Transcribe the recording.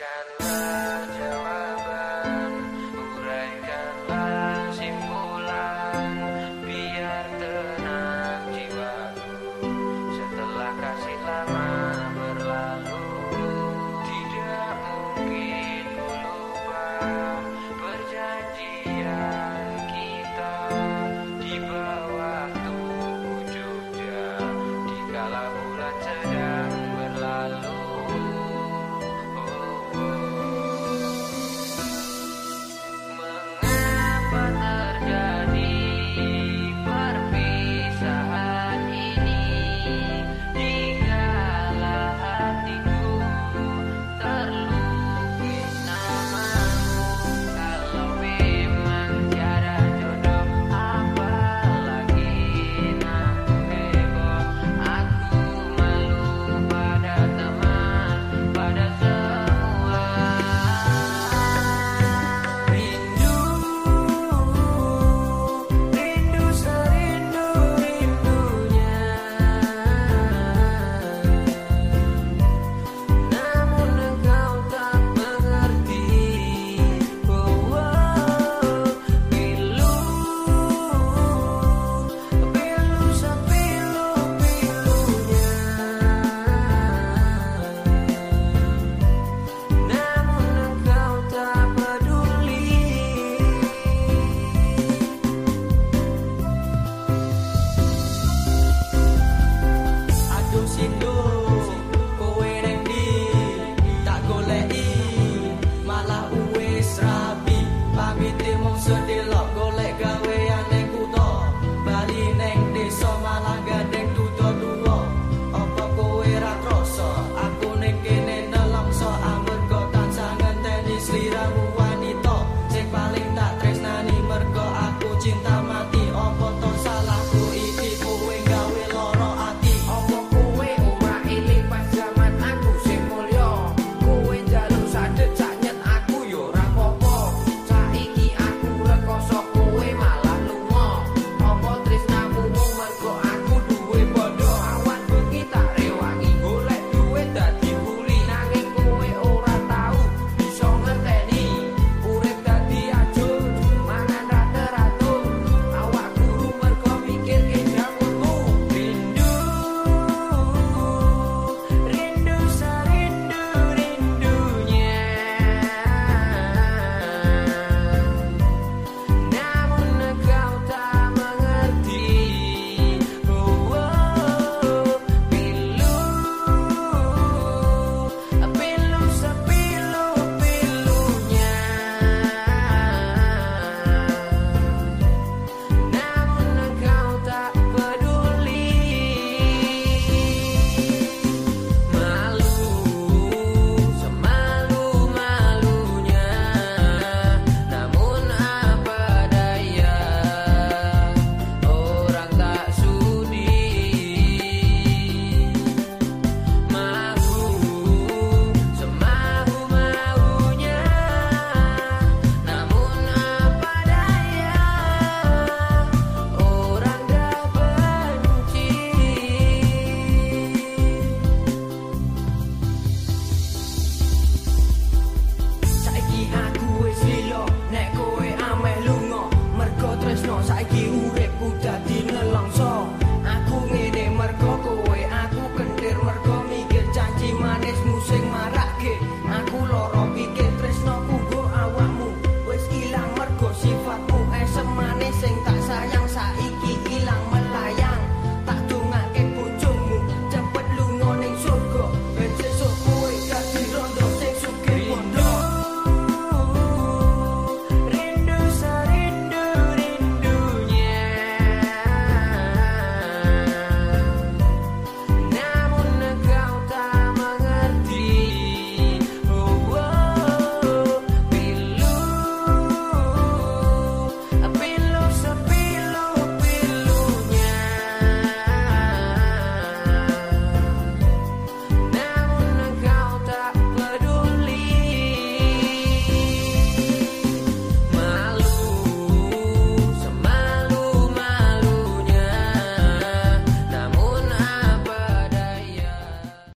can. fun.